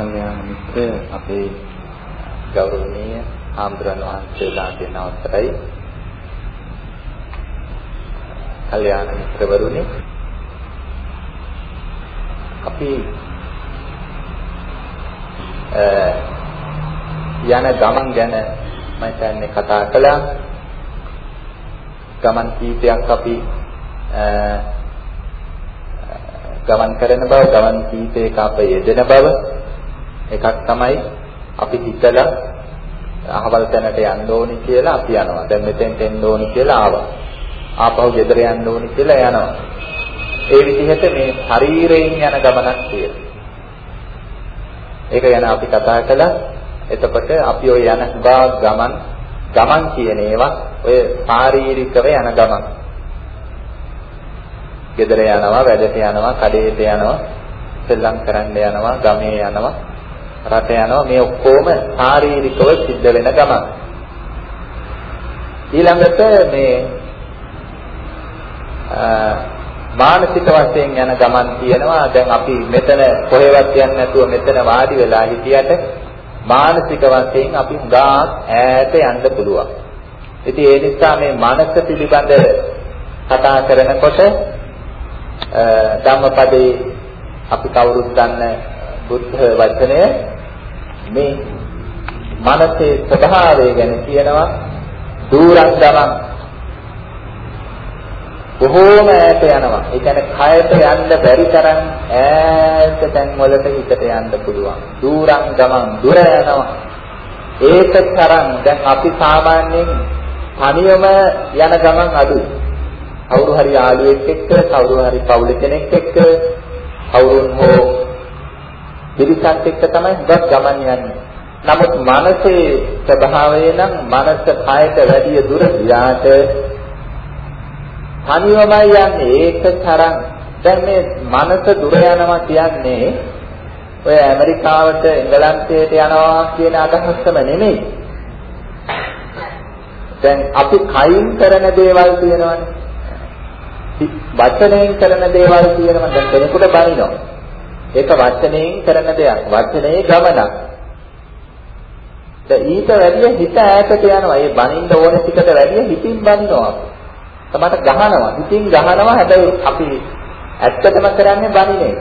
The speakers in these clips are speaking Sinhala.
කල්යාණ මිත්‍ර අපේ ගෞරවනීය ආම්දුරන් වහන්සේලා දෙන අවසරයි. කල්යාණ මිත්‍රවරුනි අපි යන ගමන් ගැන මම කියන්නේ කතා කළා. ගමන් කීපයක් අපි ගමන් කරන බව, ගමන් කීපයක අප යෙදෙන බව එකක් තමයි අපි හිතලා අහවල් තැනට යන්න ඕනි කියලා අපි යනවා. දැන් මෙතෙන්ට එන්න ඕනි කියලා ආවා. ආපහු ගෙදර යන්න ඕනි කියලා යනවා. ඒ විදිහට මේ ශරීරයෙන් යන ගමනක් තියෙනවා. ඒක ගැන අපි කතා කළා. එතකොට අපි ඔය යන ගමන් ගමන් කියන ඒවා ඔය ශාරීරිකව යන ගමන්. ගෙදර යනවා, වැඩට යනවා, කඩේට යනවා, සෙල්ලම් කරන්න යනවා, ගමේ යනවා, රට යනවා මේ ඔක්කොම ශාරීරිකව සිද්ධ වෙන ගමන්. ඊළඟට මේ මානසික වශයෙන් යන ගමන් තියෙනවා. දැන් අපි මෙතන කොහෙවත් යන්නේ නැතුව මෙතන වාඩි වෙලා හිටියට මානසික වශයෙන් අපි හුඟා ඈත යන්න පුළුවන්. ඉතින් ඒ නිසා මේ මනස පිළිබඳ කතා කරනකොට ධම්මපදේ අපි කවුරුත් දන්න බුද්ධ වචනය මේ මනසේ ස්වභාවය ගැන කියනවා දුරක් ගමන් බොහෝම ඈත යනවා. ඒ කියන්නේ කයට යන්න බැරි තරම් ඈත තැන් වලට හිතට යන්න පුළුවන්. දුරන් ගමන් දුර යනවා. ඒක තරම් දැන් අපි සාමාන්‍යයෙන් තනියම යන ගමන් අඩුයි. කවුරු හරි යාළුවෙක් එක්ක, කවුරු හරි පවුල කෙනෙක් එක්ක, කවුරුන් හෝ පිරිසක් එක්ක තමයි හුඟක් ගමන් යන්නේ. නමුත් මනසේ ස්වභාවය නම් මනස කයට වැඩි දුර ගියාට තනියමයි යන්නේ. ඒක තරම්. දැන් මේ මනස දුර යනවා කියන්නේ ඔය ඇමරිකාවට එංගලන්තයට යනවා කියන අදහසම නෙමෙයි. දැන් අපි කයින් කරන දේවල් තියෙනවනේ. වචනයෙන් කරන දේවල් තියෙනවා. දැන් කෙනෙකුට බනිනවා. ඒක වචනයෙන් කරන දෙයක් වචනේ ගමනක් දැන් ඊට වැඩිය හිත ඈතට යනවා ඒ බනින්න ඕන ටිකට වැඩිය හිතින් බනිනවා තමයි ගහනවා. හිතින් ගහනවා හැබැයි අපි ඇත්තටම කරන්නේ බණින එක.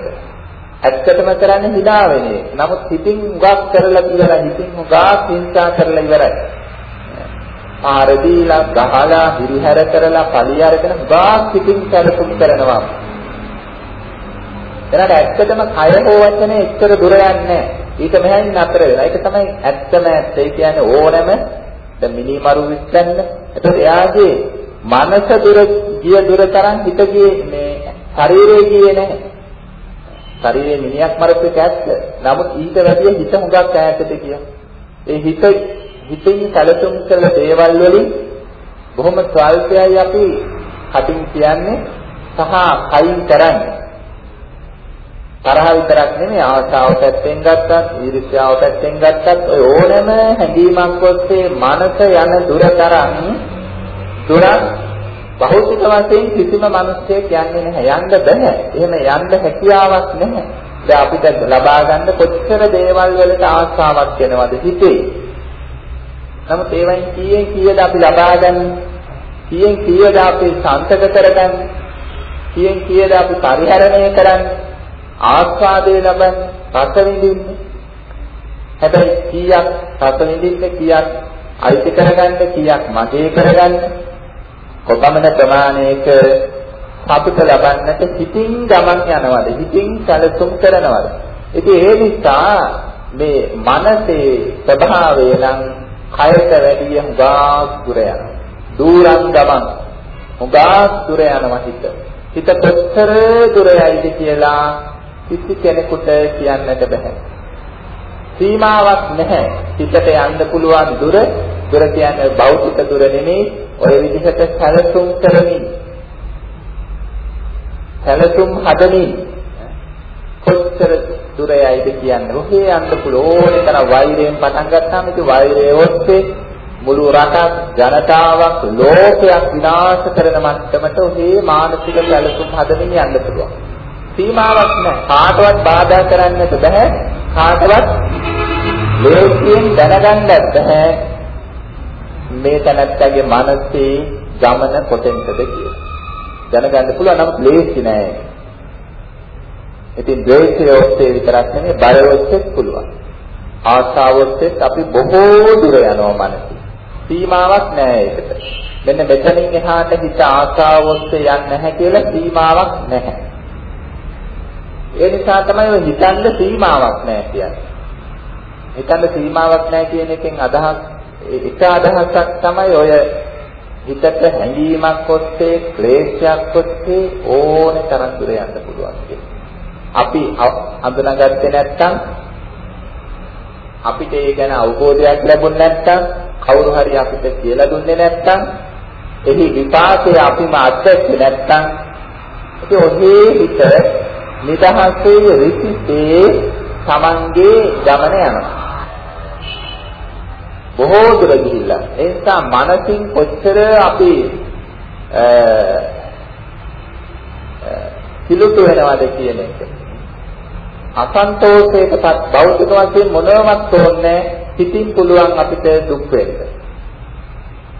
ඇත්තටම කරන්නේ hina වෙන එක. නමුත් හිතින් උගක් කරලා ඉවරයි. හිතින් උගක් හිංසා කරලා ඉවරයි. ආර දීලා ගහලා හිරිහැර කරලා පලිය අරගෙන උගක් හිතින් සැලසුම් කරනවා. එනට ඇත්තටම කය හෝ වචනේ එච්චර දුර යන්නේ ඊට මෙහෙන් නතර වෙනවා. ඒක තමයි ඇත්තම ඇත්ත. ඒ කියන්නේ ඕනම දැන් මිනිමරු විශ්සන්න. එතකොට එයාගේ මනස දුර ගිය දුර තරම් හිත ගියේ මේ ශරීරයේ ගියේ නැහැ. ශරීරයේ මිනිහක් මරපු එක ඇත්ත. නමුත් ඊට වැඩිය හිත හුඟක් ඈතට ගියා. ඒ හිත හිතින් සැලසුම් කළ දේවල් වලින් බොහොම ස්වල්පයයි අපි කටින් කියන්නේ සහ කයින් කරන්නේ. තරහ විතරක් නෙමෙයි ආශාව පැත්තෙන් ගත්තත්, ඊර්ෂ්‍යාව පැත්තෙන් ගත්තත් ඔය ඕනෑම හැඟීමක් ඔස්සේ මනස යන දුර තරම් තුරක් භෞතික වශයෙන් කිසිම මිනිස්සෙක් යන්නේ නැහැ. යන්න බෑ. එහෙම යන්න හැකියාවක් නැහැ. දැන් අපිට ලබා ගන්න කොච්චර දේවල් වලට ආශාවක් වෙනවද හිතේ. නමුත් ඒවෙන් කීයෙන් කීයද අපි ලබා ගන්න? කීයෙන් කීයද අපි සාන්තක කරගන්නේ? කීයෙන් කීයද අපි පරිහරණය කරන්නේ? ආස්වාදේ ලබන්නේ, රස විඳින්නේ. හැබැයි කීයක් රස විඳින්න කීයක් අයිති කරගන්න කීයක් මගේ කරගන්න. කොපමණ ප්‍රමාණයක සතුට ලබන්නට හිතින් ගමන් යනවද? හිතින් සැලසුම් කරනවද? ඉතින් ඒ නිසා මේ මනසේ ස්වභාවය නම් කයට වැඩිය හුඟක් දුර යනවා. දුරන් ගමන් හුඟක් දුර යනවා හිත. හිත කොච්චර දුර යයිද කියලා කිසි කෙනෙකුට කියන්නට බෑ සීමාවක් නැහැ. හිතට යන්න පුළුවන් දුර. දුර කියන්නේ භෞතික දුර නෙමෙයි. ඔය විදිහට සැලසුම් කරමින් සැලසුම් හදමින් කොච්චර දුර යයිද කියන්නේ? ඔහේ යන්න පුළුවන්. ඕනේ තරම් වෛරයෙන් පටන් ගත්තාම ඉතින් වෛරය ඔස්සේ මුළු රටක් ජනතාවක් ලෝකයක් විනාශ කරන මට්ටමට ඔහේ මානසික සැලසුම් හදමින් යන්න පුළුවන්. සීමාවක් නැහැ කාටවත් බාධා කරන්නට බෑ කාටවත් ලේසියෙන් දැනගන්නත් බෑ මේ තැනත්තගේ මනසේ ගමන කොතෙන්ද කියලා. දැනගන්න පුළුවන් නමුත් ලේසි නෑ. ඉතින් ද්වේෂය ඔස්සේ විතරක් නෙමෙයි බය ඔස්සේත් පුළුවන්. ආශාව ඔස්සේත් අපි බොහෝ දුර යනවා මනසේ. සීමාවක් නෑ ඒකට. මෙන්න මෙතනින් එහාට හිත ආශාව ඔස්සේ යන්නේ නැහැ කියලා සීමාවක් නැහැ. ඒ නිසා තමයි ඔය හිතන්න සීමාවක් නැහැ කියන්නේ. හිතන්න සීමාවක් නැහැ කියන එකෙන් අදහස් එක අදහසක් තමයි ඔය හිතට හැඟීමක් ඔස්සේ ක්ලේශයක් ඔස්සේ ඕනේ තරම් දුර යන්න පුළුවන් කියන්නේ. අපි අඳුනගත්තේ නැත්නම් අපිට ඒ ගැන අවබෝධයක් ලැබුණ නැත්නම් කවුරු හරි අපිට කියලා දුන්නේ නැත්නම් එහි විපාකය අපිම අත්දැකේ නැත්නම් ඉතින් ඔහේ හිත නිදහසේ රිසිතේ තමන්ගේ ගමන යනවා. බොහෝ දුර ගිහිල්ලා. ඒ නිසා මනසින් කොච්චර අපි සිලුතු වෙනවද කියන එක. අසන්තෝෂයකටත් භෞතික වශයෙන් මොනවත් ඕනේ හිතින් පුළුවන් අපිට දුක් වෙන්න.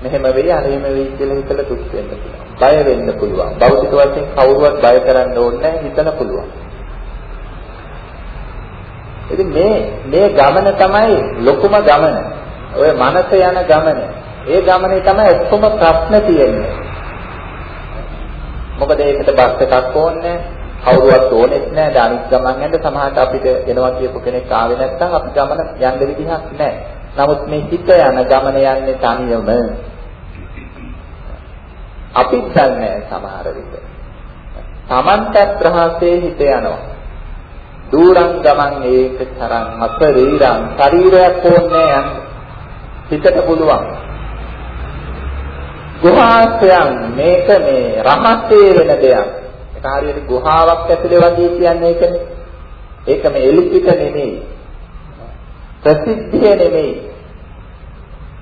මෙහෙම වෙයි අරහෙම වෙයි කියලා හිතලා දුක් වෙන්න පුළුවන්. බය වෙන්න පුළුවන්. භෞතික වශයෙන් කවුරුවත් බය කරන්න ඕනේ හිතන පුළුවන්. ඉතින් මේ මේ ගමන තමයි ලොකුම ගමන. ඔය මනස යන ගමන. ඒ ගමනේ තමයි ඔක්කොම ප්‍රශ්න තියෙන්නේ. මොකද ඒකට බස් එකක් ඕනේ කවුරුවත් ඕනෙත් නැහැ. දානික් ගමන් යන්න සමහරට අපිට එනවා කියපු කෙනෙක් ආවේ නැත්නම් අපි ගමන යන්න විදිහක් නැහැ. නමුත් මේ හිත යන ගමන යන්නේ තනියම. අපිත් දන්නේ සමහර විට. Tamantat රහසේ හිත යනවා. දූරං ගමන් ඒක තරම් අසරීරං ශරීරයක් ඕනේ යන්න. හිතට පුළුවන්. ගුහාසයන් මේක මේ රහසේ වෙන දෙයක්. ඒක හරියට ගුහාවක් ඇතුලේ වගේ කියන්නේ ඒකනේ. ඒක මේ එලිපිට නෙමෙයි. ප්‍රසිද්ධිය නෙමෙයි.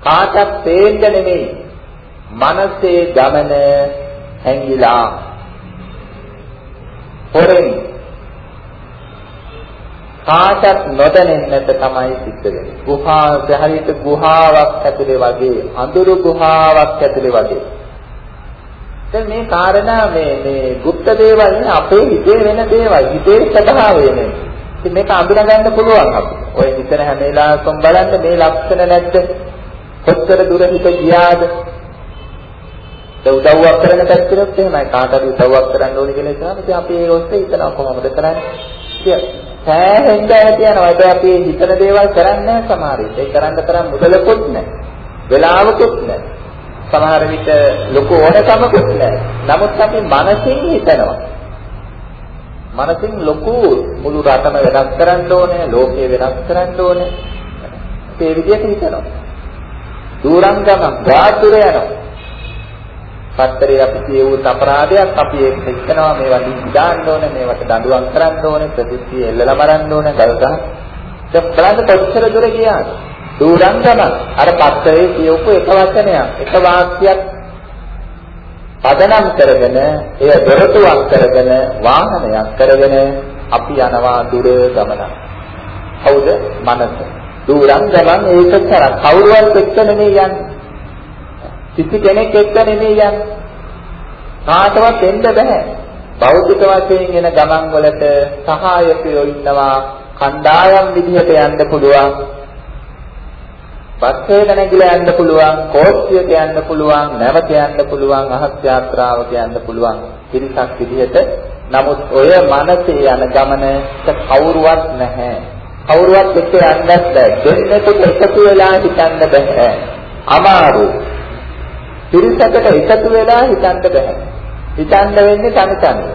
කාටත් තේන්න නෙමෙයි. මනසේ ගමන හැංගිලා හොරෙන් කාටත් නොදැනෙන්නට තමයි සිද්ධ වෙන්නේ. ගුහා හරියට ගුහාවක් ඇතුලේ වගේ, අඳුරු ගුහාවක් ඇතුලේ වගේ. දැන් මේ කාරණා මේ මේ গুপ্ত දේවල් නේ අපේ හිතේ වෙන දේවල්. හිතේ ස්වභාවය නේ. ඉතින් මේක අඳුනගන්න පුළුවන් අපිට. ඔය හිතන හැම වෙලාවකම බලන්න මේ ලක්ෂණ නැද්ද? කොච්චර දුර හිත ගියාද? ඒ උදව්වක් කරන පැත්තට එහෙමයි කාට හරි උදව්වක් කරන්න ඕනේ කියලා හිතනවා. ඉතින් අපි ඒ ඔස්සේ හිතනවා කොහොමද කරන්නේ? සෑහෙන්න ඇති යනවා. ඒක අපි හිතන දේවල් කරන්නේ සමහර විට. ඒ කරන්න තරම් මුදලකුත් නැහැ. වෙලාවකුත් නැහැ. සමහර විට ලොකු ඕනකමකුත් නැහැ. නමුත් අපි මනසින් හිතනවා. මනසින් ලොකු මුළු රටම වෙනස් කරන්න ඕනේ, ලෝකය වෙනස් කරන්න ඕනේ. ඒ විදිහට හිතනවා. දූරංගම ගාතුර යනවා. පත්තරේ අපි කියවුත් අපරාධයක් අපි ඒක හිතනවා මේවා දිගාන්න ඕනේ මේවට දඬුවම් කරන්න ඕනේ ප්‍රතිස්ත්‍රි එල්ලලා මරන්න ඕනේ ගල් ගහ. දැන් බලන්න කොච්චර දුර ගියාද? දුරංගම අර පත්තරේ කියවපු එක වචනයක් එක වාක්‍යයක් පදනම් කරගෙන එය දොරටුවක් කරගෙන වාහනයක් කරගෙන අපි යනවා දුර ගමන. කවුද? මනස. දුරංගමන් ඒක කරා කවුරුවත් එක්ක නෙමෙයි යන්නේ. කිසි කෙනෙක් එක්ක නෙමෙයි යන්නේ. කාටවත් එන්න බෑ. භෞතික වශයෙන් එන ගමන් වලට සහායකයෝ ඉන්නවා. කණ්ඩායම් විදිහට යන්න පුළුවන්. බස් එකක නැගිලා යන්න පුළුවන්, කෝච්චියක යන්න පුළුවන්, නැවත යන්න පුළුවන්, අහස් යාත්‍රාවක යන්න පුළුවන්. පිරිසක් විදිහට. නමුත් ඔය මනසේ යන ගමන කවුරුවත් නැහැ. කවුරුවත් එක්ක යන්නත් බෑ. දෙන්නෙකුට එකතු වෙලා හිටන්න බෑ. අමාරුයි. පිරිසකට එකතු වෙලා හිතන්න බෑ. හිතන්න වෙන්නේ තනි තනි.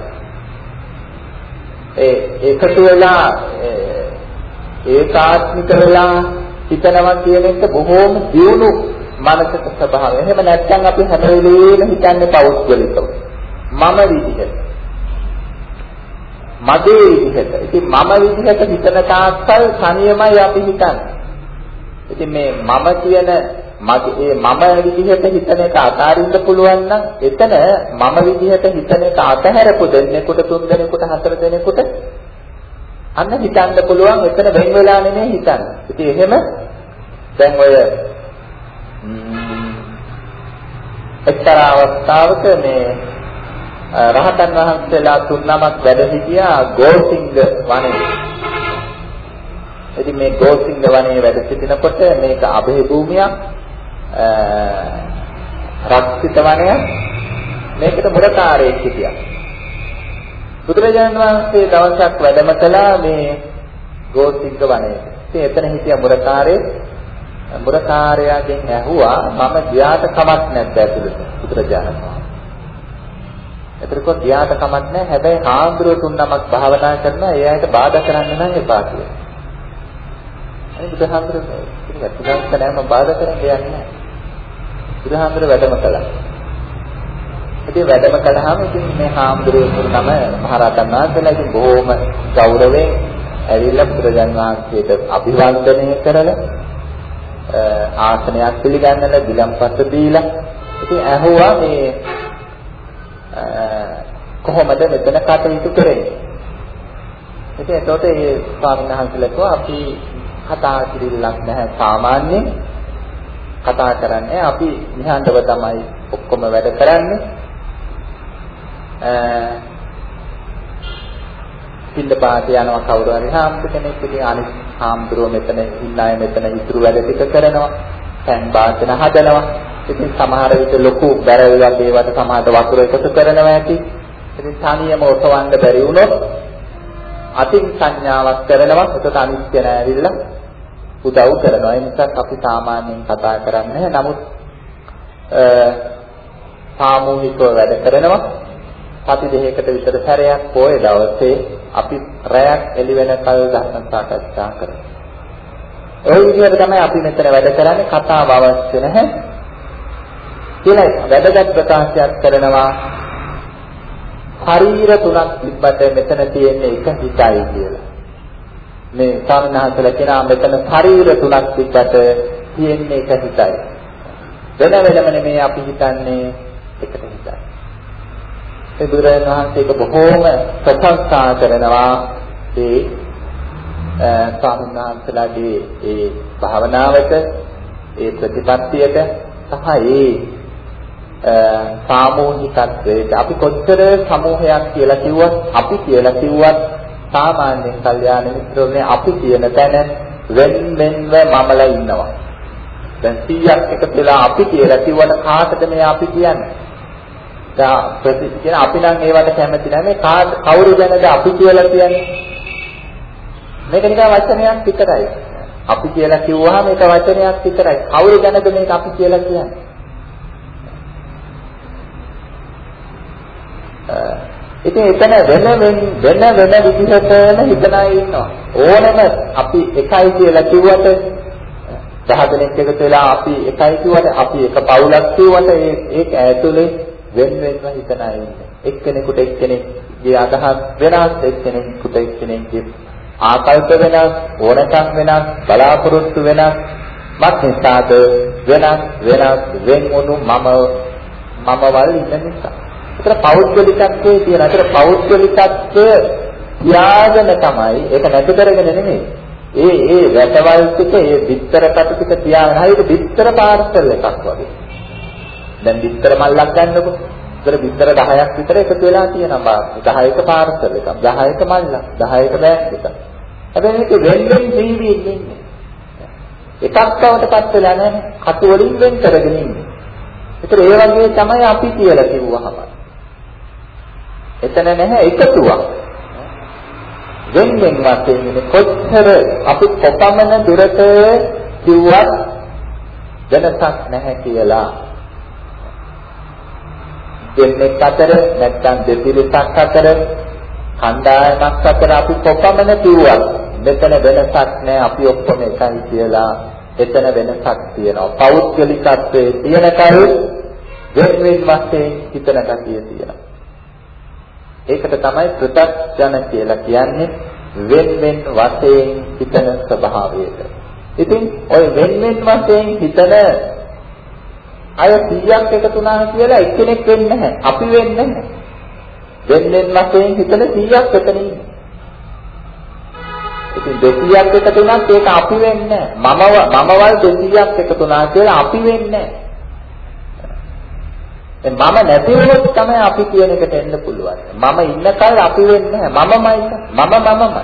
ඒ එකතු වෙලා ඒකාත්මික වෙලා හිතනවා කියන එක බොහෝම දියුණු මානසික ස්වභාවය. එහෙම නැත්නම් අපි හැම වෙලේම හිතන්නේ පෞද්ගලිකව. මම විදිහට. මගේ විදිහට. ඉතින් මම විදිහට හිතන තාක්කල් තනියමයි අපි හිතන්නේ. ඉතින් මේ මම කියන මගේ මම විදිහට හිතන එක අතාරින්න පුළුවන් නම් එතන මම විදිහට හිතන එක අතහැරපු දෙන්නෙකුට තුන් දෙනෙකුට හතර දෙනෙකුට අන්න හිතන්න පුළුවන් එතන වෙන් වෙලා නෙමෙයි හිතන්න. ඉතින් එහෙම දැන් ඔය එක්තරා අවස්ථාවක මේ රහතන් වහන්සේලා තුන්නමක් වැඩ සිටියා ගෝසිංග වනයේ. ඉතින් මේ ගෝසිංග වනයේ වැඩ සිටිනකොට මේක අභය භූමියක් රක්ෂිත වනයක් මේකට මුරකාරයෙක් හිටියා. බුදුරජාණන් වහන්සේ දවසක් වැඩම කළා මේ ගෝසිංග වනයේ. ඉතින් එතන හිටිය මුරකාරයෙක් මුරකාරයාගෙන් ඇහුවා මම ගියාට කමක් නැද්ද ඇතුළට බුදුරජාණන් වහන්සේ. එතකොට ගියාට කමක් නැහැ. හැබැයි හාමුදුරුවෝ තුන් නමක් භාවනා කරනවා ඒ අයට බාධා කරන්න නම් එපා කියලා. අනේ බුදුහාමුදුරුවෝ ඉතින් වැටුණාත් නැහැ මම බාධා කරන්න යන්නේ නැහැ. බුදුහාමුදුරුවෝ වැඩම කළා. ඉතින් වැඩම කළාම ඉතින් මේ හාමුදුරුවෝ තුන් නම මහරහතන් වහන්සේලා ඉතින් බොහොම ගෞරවයෙන් ඇවිල්ලා බුදුරජාන් වහන්සේට අභිවන්දනය කරලා ආසනයක් පිළිගන්නලා ගිලම්පස දීලා ඉතින් ඇහුවා මේ කොහොමද මෙතන කටයුතු කරන්නේ. ඉතින් එතකොට ඒ ස්වාමීන් වහන්සේලා කිව්වා අපි කතා කිරිල්ලක් නැහැ සාමාන්‍යයෙන් කතා කරන්නේ අපි නිහඬව තමයි ඔක්කොම වැඩ කරන්නේ. පින්න පාත යනවා කවුරු හරි හාමුදුර කෙනෙක් ඉතින් අනිත් හාමුදුරුවෝ මෙතන ඉන්න අය මෙතන ඉතුරු වැඩ ටික කරනවා. පෑන් වාදන හදනවා. ඉතින් සමහර විට ලොකු බැරල් වගේ වට සමහරට වතුර එකතු කරනවා ඇති. ඉතින් තනියම ඔසවන්න බැරි වුණොත් අතින් සංඥාවක් කරනවා. එතකොට අනිත්‍ය නෑවිල්ලා උදව් කරනවා. ඒ නිසා අපි සාමාන්‍යයෙන් කතා කරන්නේ නමුත් සාමූහිකව වැඩ කරනවා. සති දෙකකට විතර සැරයක් පොයේ දවසේ අපි රැයක් එළි වෙනකල් ධර්ම සාකච්ඡා කරනවා. ඒ විදිහට තමයි අපි මෙතන වැඩ කරන්නේ කතාව අවශ්‍ය නැහැ. කියලා වැදගත් ප්‍රකාශයක් කරනවා ශරීර තුනක් තිබ්බට මෙතන තියෙන්නේ එක හිතයි කියලා. මේ සාමනහසල කියනවා මෙතන ශරීර තුනක් තිබ්බට තියෙන්නේ එක හිතයි. වෙන වෙනම නෙමෙයි අපි හිතන්නේ එකට හිතයි. ඒ බුදුරජාණන් වහන්සේක බොහෝම ප්‍රශංසා කරනවා ඒ ස්වාමීන් ඒ භාවනාවට ඒ ප්‍රතිපත්තියට සහ ඒ සාමූහිකත්වයට අපි කොච්චර සමූහයක් කියලා කිව්වත් අපි කියලා කිව්වත් සාමාන්‍යයෙන් කල්යාණ මිත්‍රෝනේ අපි කියන තැන වෙන් වෙන්ව මමලා ඉන්නවා. දැන් 100ක් එකතු වෙලා අපි කියලා කිව්වට කාටද මේ අපි කියන්නේ? දා ප්‍රති කියන අපි නම් ඒවට කැමති නැහැ. මේ කවුරු ගැනද අපි කියලා කියන්නේ? මේක නිකන් වචනයක් විතරයි. අපි කියලා කිව්වහම මේක වචනයක් විතරයි. කවුරු ගැනද මේක අපි කියලා කියන්නේ? ඉතින් එතන වෙන වෙන වෙන විදිහටම හිතන අය ඉන්නවා. ඕනම අපි එකයි කියලා කිව්වට දහ දෙනෙක් එකතු වෙලා අපි එකයි කිව්වට අපි එක පවුලක් කිව්වට ඒක ඇතුලේ වෙන වෙනම හිතන අය ඉන්නේ. එක්කෙනෙකුට එක්කෙනෙක්ගේ අදහස් වෙනස් එක්කෙනෙකුට එක්කෙනෙක්ගේ ආකල්ප වෙනස් ඕනකම් වෙනස් බලාපොරොත්තු වෙනස් මත් නිසාද වෙනස් වෙනස් වෙන් වුණු මම මමවල් ඉන්න නිසා. ඒතර පෞද්ගලිකත්වයේ තියෙන අතර පෞද්ගලිකත්වය ත්‍යාගන තමයි ඒක නැති කරගෙන නෙමෙයි. ඒ ඒ වැටවල් ටික ඒ විතර කට ටික තියාගෙන හරියට විතර පාර්සල් එකක් වගේ. දැන් විතර මල්ලක් ගන්නකො. ඒතර විතර 10ක් විතර එකතු වෙලා තියෙනවා. 10ක පාර්සල් එකක්, 10ක මල්ලක්, 10ක බෑග් එකක්. හැබැයි මේක වෙන වෙන ජීවීන් ඉන්නේ. එකක් තවටපත් වෙලා නැහැ. කතු වලින් වෙන් කරගෙන ඉන්නේ. ඒතර ඒ වගේ තමයි අපි කියලා කිව්වහම. එතන නැහැ එකතුවක්. වෙන වෙන වශයෙන් කොච්චර අපි කොපමණ දුරට කිව්වත් වෙනසක් නැහැ කියලා. දෙන්නෙක් අතර නැත්නම් දෙපිරිසක් අතර කණ්ඩායමක් අතර අපි කොපමණ කිව්වත් මෙතන වෙනසක් නැහැ අපි ඔක්කොම එකයි කියලා එතන වෙනසක් තියෙනවා පෞද්ගලිකත්වයේ තියෙන කල් වෙන වෙන වශයෙන් හිතන ගතිය තියෙනවා ඒකට තමයි පෘථග්ජන කියලා කියන්නේ වෙන වෙන වශයෙන් හිතන ස්වභාවයට ඉතින් ওই වෙන වෙන වශයෙන් හිතන අය 100ක් එකතු වුණා කියලා එක්කෙනෙක් වෙන්නේ නැහැ. අපි වෙන්නේ නැහැ. වෙන්නෙන් වශයෙන් හිතන 100ක් එතන ඉන්නේ. ඉතින් 200ක් එකතු වුණත් ඒක අපි වෙන්නේ නැහැ. මම මමවල් 200ක් එකතු වුණා කියලා අපි වෙන්නේ මම නැති වුණොත් තමයි අපි කියන එකට එන්න පුළුවන්. මම ඉන්නකල් අපි වෙන්නේ නැහැ. මමමයි. මම මමමයි.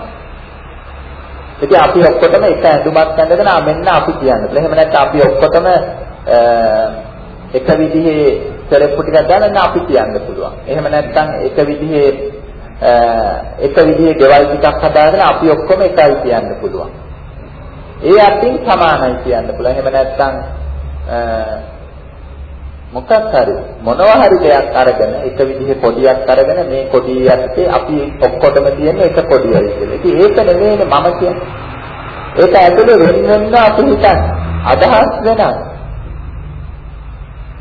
ඉතින් අපි ඔක්කොටම එක ඇඳුමක් ඇඳගෙන ආ මෙන්න අපි කියන්නේ. එහෙම නැත්නම් අපි ඔක්කොටම එක විදිහේ සරප්පු ටිකක් දාලා අපි කියන්න පුළුවන්. එහෙම නැත්නම් එක විදිහේ එක විදිහේ ගෙවල් ටිකක් හදාගෙන අපි ඔක්කොම එකයි කියන්න පුළුවන්. ඒ අතින් සමානයි කියන්න පුළුවන්. එහෙම නැත්නම් මොකක් හරි මොනවා හරි දෙයක් අරගෙන එක විදිහේ කොඩියක් අරගෙන මේ කොඩිය යටතේ අපි ඔක්කොටම තියෙන එක කොඩියයි කියලා. ඉතින් ඒක නෙමෙයිනේ මම කියන්නේ. ඒක ඇතුලේ වෙන වෙන අපි හිතන්නේ. අදහස් වෙනස්.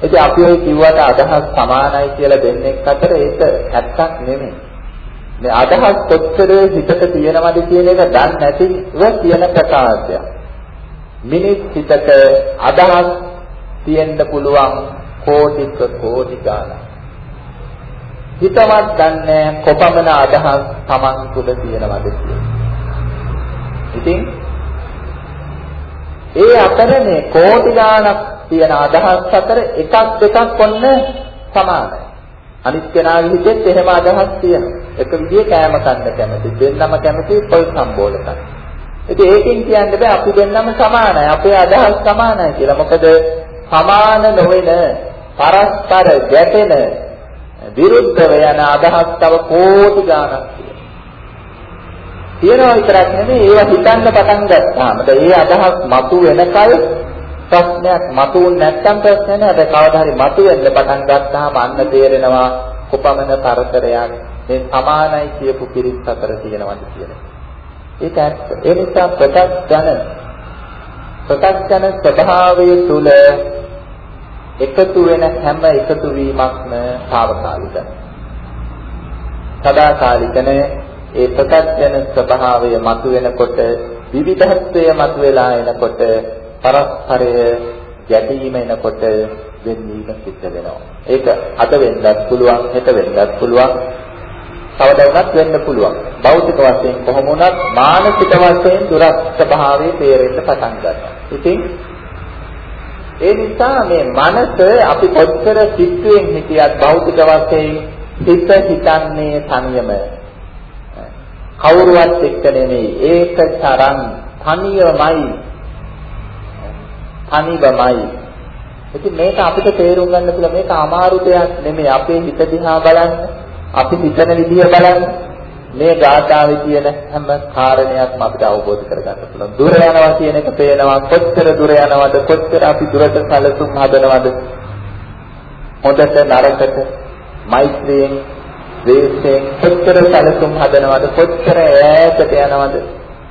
ඉතින් අපි ඔය කිව්වට අදහස් සමානයි කියලා දෙන්නෙක් අතර ඒක ඇත්තක් නෙමෙයි. මේ අදහස් කොච්චර හිතට තියෙනවද කියන එක දන්නේ නැතිව කියන ප්‍රකාශයක්. මිනිස් හිතක අදහස් තියෙන්න පුළුවන් කෝටික කෝටි ගාණක්. හිතවත් දන්නේ කොපමණ අදහස් Taman තුල තියෙනවද කියලා. ඉතින් ඒ අතර මේ කෝටි ගාණක් තියෙන අදහස් අතර එකක් දෙකක් ඔන්න සමානයි. අනිත් කෙනාගේ හිතෙත් එහෙම අදහස් තියෙනවා. එක විදිහේ කෑම කන්න කැමති, දෙන්නම කැමති පොල් සම්බෝල කන්න. ඉතින් ඒකෙන් කියන්න බෑ අපි දෙන්නම සමානයි. අපේ අදහස් සමානයි කියලා. මොකද සමාන නොවන පරස්පර ගැටෙන විරුද්ධව යන අදහස් තව කෝටි ගාණක් තියෙනවා විතරක් නෙමෙයි ඒවා හිතන්න පටන් ගත්තාම ඒ අදහස් මතු වෙනකල් ප්‍රශ්නයක් මතුවුන් නැත්තම් ප්‍රශ්න නෑ හැබැයි කවදා හරි මතුවෙන්න පටන් ගත්තාම අන්න තේරෙනවා කොපමණ තරතරයක් මේ සමානයි කියපු පිරිස් අතර තියෙනවද කියලා. ඒක ඇත්ත. ඒ නිසා ප්‍රත්‍යඥ ප්‍රත්‍යඥ ස්වභාවය තුල එකතු වෙන හැම එකතු වීමක්ම తాවකාලිකයි. සදාකාලිකන ඒ ප්‍රත්‍යඥ ස්වභාවය මතුවෙනකොට විවිධත්වය මතුවලා එනකොට පරස්පරය ගැටීම එනකොට වෙන්නීම සිද්ධ වෙනවා. ඒක අද වෙන්නත් පුළුවන්, හෙට වෙන්නත් පුළුවන්. කවදාවත් වෙන්න පුළුවන්. භෞතික වශයෙන් කොහොම වුණත් මානසික වශයෙන් දුරස් ස්වභාවයේ තේරෙන්න පටන් ගන්නවා. ඉතින් ඒ නිසා මේ මනස අපි කොච්චර සිත්යෙන් හිටියත් භෞතික වශයෙන් සිත හිතන්නේ තනියම. කවුරුවත් එක්ක නෙමෙයි. ඒක තරම් තනියමයි. තනිවමයි ඉතින් මේක අපිට තේරුම් ගන්න පුළුවන්. මේක අමාරු දෙයක් නෙමෙයි. අපේ හිත දිහා බලන්න. අපි හිතන විදිය බලන්න. මේ ගාථාවේ තියෙන හැම කාරණයක්ම අපිට අවබෝධ කරගන්න පුළුවන්. දුර යනවා කියන එක පේනවා. කොච්චර දුර යනවද? කොච්චර අපි දුරට සැලසුම් හදනවද? හොඳට නරකට මෛත්‍රියෙන්, ද්වේෂයෙන් කොච්චර සැලසුම් හදනවද? කොච්චර ඈතට යනවද?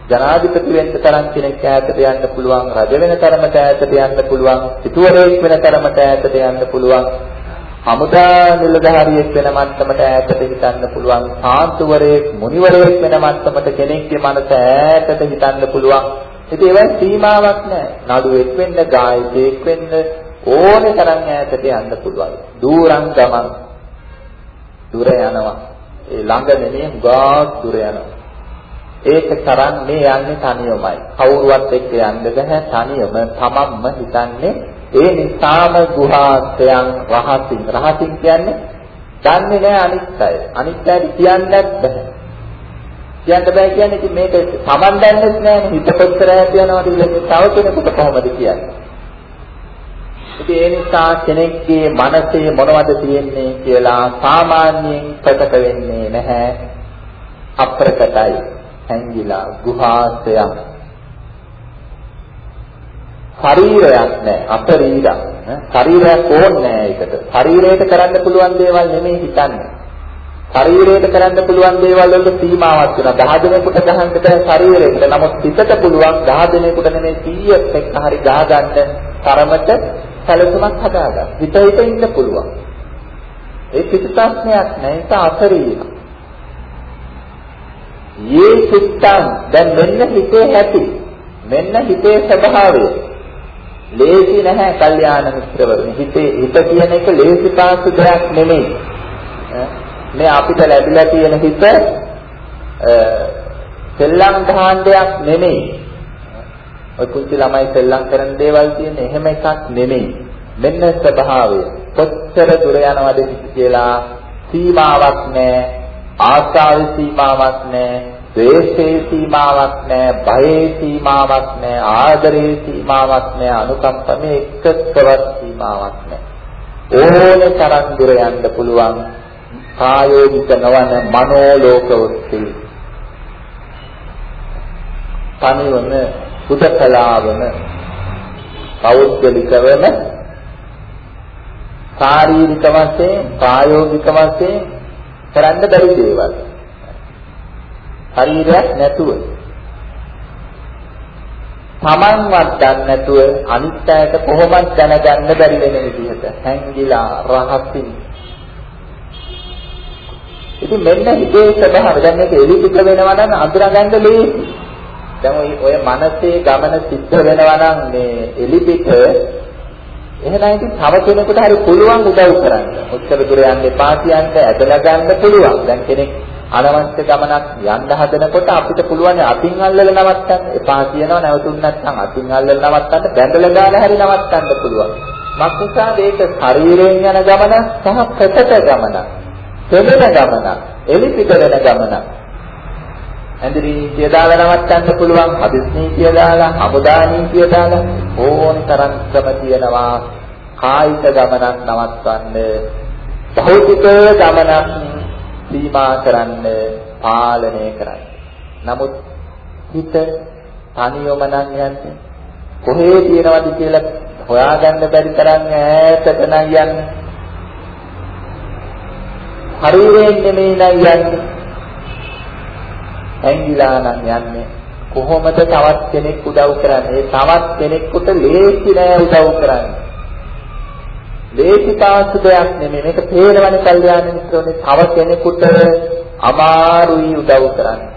ජනාධිපති වෙන්න තරම් කෙනෙක් ඈතට යන්න පුළුවන්. රජ වෙන තරමට ඈතට යන්න පුළුවන්. සිටුවරයෙක් වෙන තරමට ඈතට යන්න පුළුවන්. හමුදා නිලධාරියෙක් වෙන මට්ටමට ඈතට හිතන්න පුළුවන් සාන්තුවරයෙක් මුනිවරයෙක් වෙන මට්ටමට කෙනෙක්ගේ මනස ඈතට හිතන්න පුළුවන්. ඉතින් ඒවෙන් සීමාවක් නැහැ නඩුවෙක් වෙන්න ගායකයෙක් වෙන්න ඕනේ තරම් ඈතට යන්න පුළුවන්. දූරන් ගමන් දුර යනවා. ඒ ළඟ නෙමෙයි හුඟක් දුර යනවා. ඒක තරම් මේ යන්නේ තනියමයි. කවුරුවත් එක්ක යන්න බෑ තනියම තමන්ම හිතන්නේ ඒ නිසාම ගුහාස්තයන් රහසින් රහසින් කියන්නේ දන්නේ නැහැ අනිත් අය. අනිත් අයට කියන්නත් බෑ. කියන්න බෑ කියන්නේ ඉතින් මේක Taman දන්නේ නැහැ හිත කොච්චර ඈත යනවද කියලා තව කෙනෙකුට කොහොමද කියන්නේ? ඉතින් ඒ නිසා කෙනෙක්ගේ මනසේ මොනවද තියෙන්නේ කියලා සාමාන්‍යයෙන් ප්‍රකට වෙන්නේ නැහැ. අප්‍රකටයි. හැංගිලා ගුහාස්තයන් ශරීරයක් නැහැ අපරීරක් ශරීරයක් ඕනේ නැහැ ඒකට. ශරීරයට කරන්න පුළුවන් දේවල් නෙමෙයි හිතන්නේ. ශරීරයට කරන්න පුළුවන් දේවල් වල සීමාවක් තියෙනවා 10 දිනකට ගහන්න බෑ ශරීරයට නමුත් හිතට පුළුවන් 10 දිනකට නෙමෙයි 100ක් එක්ක හරි ගහ ගන්න තරමට සැලසුමක් හදාගන්න. හිත හිත ඉන්න පුළුවන්. ඒ කිසි ප්‍රශ්නයක් නැහැ ඒක අශරීර යේ සිත්තං දැන් මෙන්න හිතේ ඇති මෙන්න හිතේ ස්වභාවය. ලේසි නැහැ කල්යාණ මිත්‍රවරුනි. හිතේ හිත කියන එක ලේසි පාසු දෙයක් නෙමෙයි. මේ අපිට ලැබිලා තියෙන හිත සෙල්ලම් භාණ්ඩයක් නෙමෙයි. ඔය කුංචි ළමයි සෙල්ලම් කරන දේවල් තියෙන එහෙම එකක් නෙමෙයි. මෙන්න ස්වභාවය. කොච්චර දුර යනවද කියලා සීමාවක් නැහැ. ආශාවේ සීමාවක් නැහැ. ද්වේෂයේ සීමාවක් නැහැ. භයේ සීමාවක් නැහැ. ආදරයේ සීමාවක් නැහැ. අනුකම්පමේ එක්කවත් සීමාවක් නැහැ. ඕනේ තරම් දුර යන්න පුළුවන් ප්‍රායෝගික නොවන මනෝ ලෝක ඔස්සේ තනිවම සුදකලාවම පෞද්ගලිකවම ශාරීරික වශයෙන් ප්‍රායෝගික වශයෙන් කරන්න බැරි දේවල්. ශරීරයක් නැතුව තමන්වත් දන්නේ නැතුව අනිත් අයට කොහොමද දැනගන්න බැරි වෙන විදිහට හැංගිලා රහසින් ඉතින් මෙන්න හිතේ ස්වභාවය දැන් මේක එලිපිට වෙනවා නම් අඳුරගන්න ලේසි. දැන් ඔය මනසේ ගමන සිද්ධ වෙනවා නම් මේ එලිපිට එහෙනම් ඉතින් තව කෙනෙකුට හරි පුළුවන් උදව් කරන්න. ඔච්චර දුර යන්න එපා කියන්න ඇදලා ගන්න පුළුවන්. දැන් කෙනෙක් අනවශ්‍ය ගමනක් යන්න හදනකොට අපිට පුළුවන් අතින් අල්ලලා නවත්තන්න. එපා කියනවා නැවතුන් නැත්නම් අතින් අල්ලලා නවත්තන්න බැඳලා දාලා හරි නවත්තන්න පුළුවන්. මක්නිසාද ඒක ශරීරයෙන් යන ගමන සහ ප්‍රකට ගමන. දෙවෙන ගමන, එලිපිට වෙන ගමන. ඇඳරි නීතිය දාලා නවත්තන්න පුළුවන්, හදිස් නීතිය දාලා, හමුදා නීතිය දාලා ඕන තරම් ක්‍රම තියෙනවා. කායික ගමනක් නවත්වන්න, භෞතික ගමනක් සීමා කරන්න, පාලනය කරන්න. නමුත් හිත තනියම නම් යන්නේ කොහේ තියෙනවද කියලා හොයාගන්න බැරි තරම් ඈතට නම් යන්නේ ශරීරයෙන් නෙමෙයි නම් යන්නේ. ඇඟිලා නම් යන්නේ. කොහොමද තවත් කෙනෙක් උදව් කරන්නේ? තවත් කෙනෙකුට ලේසි නෑ උදව් කරන්නේ. ලේසි පාසු දෙයක් නෙමෙයි. මේක තේරවනේ කල්යාණ මිත්‍රෝනේ තව කෙනෙකුට අමාරුයි උදව් කරන්නේ.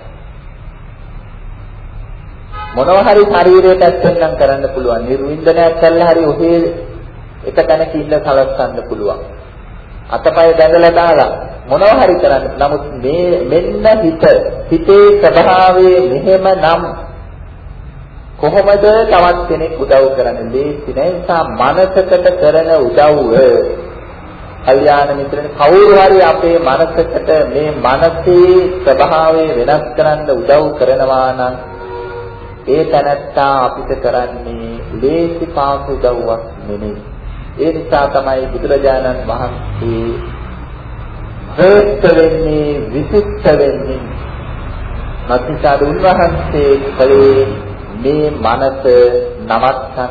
මොනවා හරි ශරීරයට ඇත්තෙන් කරන්න පුළුවන්. නිර්වින්දනයක් කළා හරි ඔහේ එක තැනක ඉන්න සලස්සන්න පුළුවන්. අතපය බැඳලා දාලා මොනවා හරි කරන්න. නමුත් මේ මෙන්න හිත හිතේ ස්වභාවය මෙහෙම නම් කොහොමද තවත් කෙනෙක් උදව් කරන්නේ? ලේසි නෑ. නිසා මනසකට කරන උදව්ව කල්යාණ මිත්‍රනේ කවුරු හරි අපේ මනසකට මේ මනසේ ස්වභාවය වෙනස් කරන්න උදව් කරනවා නම් ඒ තැනත්තා අපිට කරන්නේ ලේසි පාසු උදව්වක් නෙමෙයි. ඒ නිසා තමයි බුදුරජාණන් වහන්සේ ශ්‍රේෂ්ඨ වෙන්නේ විශිෂ්ට වෙන්නේ මත්නිසාද උන්වහන්සේ කලේ මේ මනස නවත්තන්න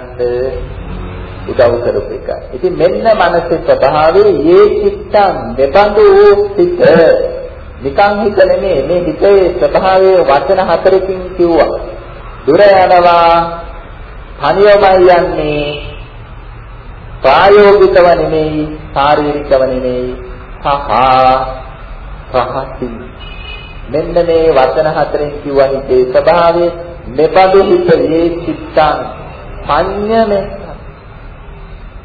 උදව් කරපු එක. ඉතින් මෙන්න මනසේ ස්වභාවය යේ චිත්තං මෙබඳු වූ සිත නිකං හිත නෙමෙයි මේ හිතේ ස්වභාවය වචන හතරකින් කිව්වා. දුර යනවා තනියමයි යන්නේ ප්‍රායෝගිකව නෙමෙයි ශාරීරිකව නෙමෙයි සහ රහසින් මෙන්න මේ වචන හතරෙන් කිව්වා හිතේ ස්වභාවය මෙබඳු හිතේ චිත්තං සංයම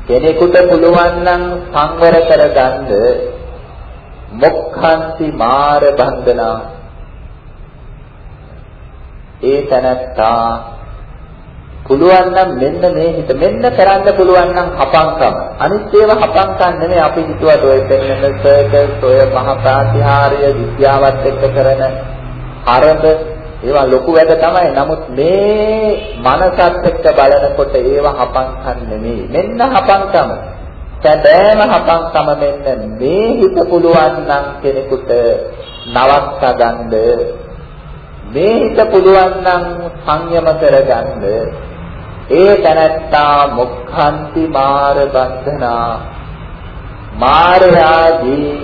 කෙනෙකුට පුළුවන් නම් සංවර කරගන්න මොක්ඛන්ති මාර බන්ධනා ඒ තනත්තා පුළුවන් නම් මෙන්න මේ හිත මෙන්න කරන්න පුළුවන් නම් හපංකම. අනිත් ඒවා හපංකම් නෙමෙයි අපි හිතුවට ඔය පෙන්නන සර්කස් ඔය මහ ප්‍රාතිහාර්ය විද්‍යාවත් එක්ක කරන අරඹ ඒවා ලොකු වැඩ තමයි. නමුත් මේ මනසත් එක්ක බලනකොට ඒවා හපංකම් නෙමෙයි. මෙන්න හපංකම. සැබෑම හපංකම මෙන්න මේ හිත පුළුවන් නම් කෙනෙකුට නවත්තා ගන්න මේ හිත පුළුවන් නම් සංයම කරගන්න ඒ තනත්තා මුක්ඛන්ති මාර බන්ධනා මාරයාගේ